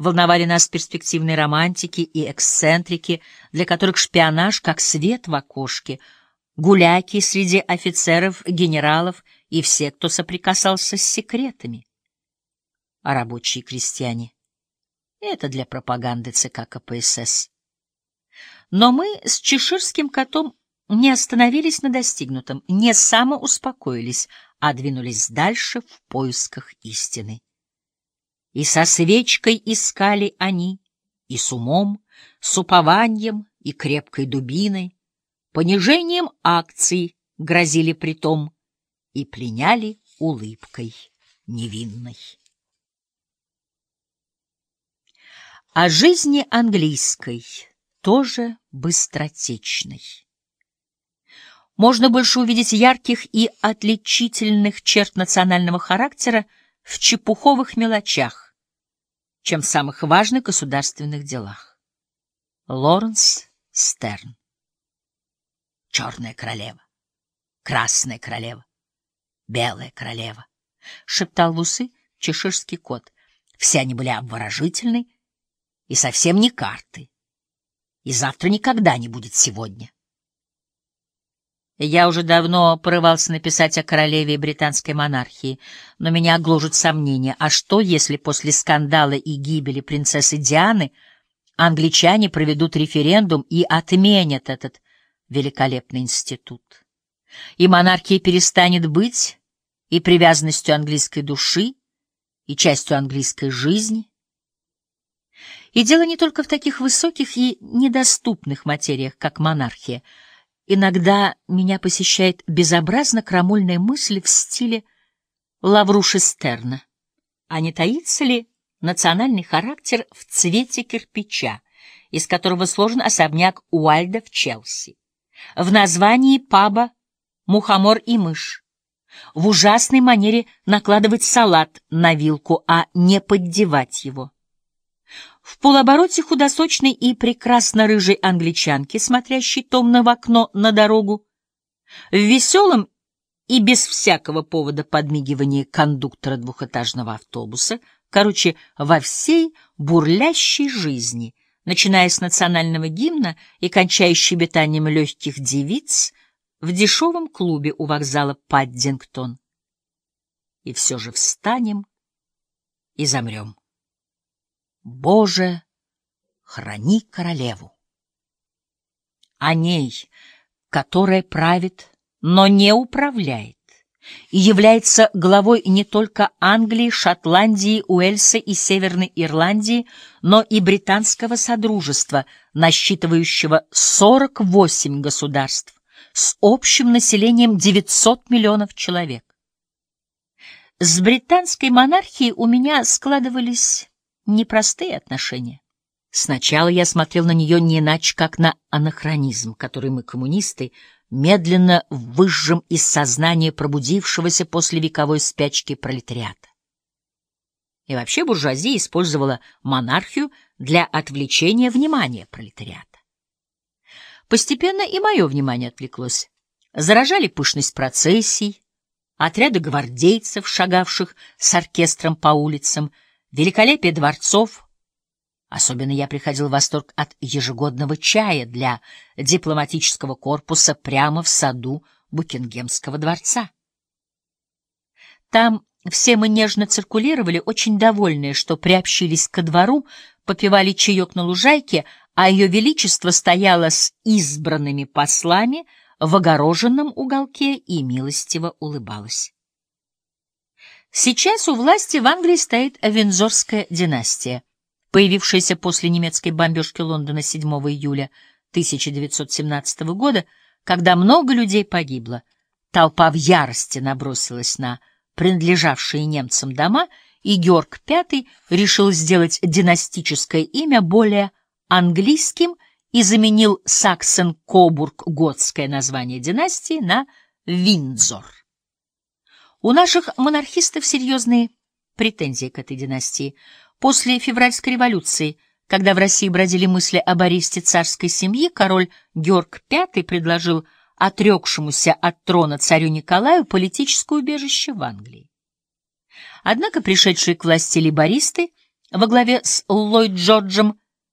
волновали нас перспективные романтики и эксцентрики, для которых шпионаж как свет в окошке, гуляки среди офицеров, генералов и все, кто соприкасался с секретами. А рабочие крестьяне — это для пропаганды ЦК КПСС. Но мы с чеширским котом не остановились на достигнутом, не самоуспокоились, а двинулись дальше в поисках истины. И со свечкой искали они, и с умом, с упованием и крепкой дубиной, понижением акций грозили притом и пленяли улыбкой невинной. О жизни английской, тоже быстротечной. Можно больше увидеть ярких и отличительных черт национального характера в чепуховых мелочах, чем в самых важных государственных делах. Лоренс Стерн «Черная королева, красная королева, белая королева», — шептал в усы чеширский кот. Все они были обворожительны и совсем не карты. И завтра никогда не будет сегодня. Я уже давно порывался написать о королеве и британской монархии, но меня гложет сомнение, а что, если после скандала и гибели принцессы Дианы англичане проведут референдум и отменят этот великолепный институт? И монархия перестанет быть и привязанностью английской души, и частью английской жизни? И дело не только в таких высоких и недоступных материях, как монархия — Иногда меня посещает безобразно крамольная мысль в стиле Лавруши Стерна. А не таится ли национальный характер в цвете кирпича, из которого сложен особняк Уальда в Челси? В названии паба «Мухомор и мышь», в ужасной манере накладывать салат на вилку, а не поддевать его. В полобороте худосочной и прекрасно рыжей англичанки, смотрящей томно в окно на дорогу, в веселом и без всякого повода подмигивания кондуктора двухэтажного автобуса, короче, во всей бурлящей жизни, начиная с национального гимна и кончая щебетанием легких девиц в дешевом клубе у вокзала Паддингтон. И все же встанем и замрем. Боже, храни королеву. О ней, которая правит, но не управляет, и является главой не только Англии, Шотландии, Уэльса и Северной Ирландии, но и британского содружества, насчитывающего 48 государств с общим населением 900 миллионов человек. С британской монархией у меня складывались непростые отношения. Сначала я смотрел на нее не иначе, как на анахронизм, который мы, коммунисты, медленно выжжем из сознания пробудившегося после вековой спячки пролетариата. И вообще буржуазия использовала монархию для отвлечения внимания пролетариата. Постепенно и мое внимание отвлеклось. Заражали пышность процессий, отряды гвардейцев, шагавших с оркестром по улицам — великолепие дворцов. Особенно я приходил в восторг от ежегодного чая для дипломатического корпуса прямо в саду Букингемского дворца. Там все мы нежно циркулировали, очень довольные, что приобщились ко двору, попивали чаек на лужайке, а ее величество стояло с избранными послами в огороженном уголке и милостиво улыбалось. Сейчас у власти в Англии стоит Виндзорская династия, появившаяся после немецкой бомбежки Лондона 7 июля 1917 года, когда много людей погибло. Толпа в ярости набросилась на принадлежавшие немцам дома, и Георг V решил сделать династическое имя более английским и заменил Саксен-Кобург-Готское название династии на Виндзор. У наших монархистов серьезные претензии к этой династии. После февральской революции, когда в России бродили мысли об аресте царской семьи, король Георг V предложил отрекшемуся от трона царю Николаю политическое убежище в Англии. Однако пришедшие к власти либористы во главе с Ллойд Джорджем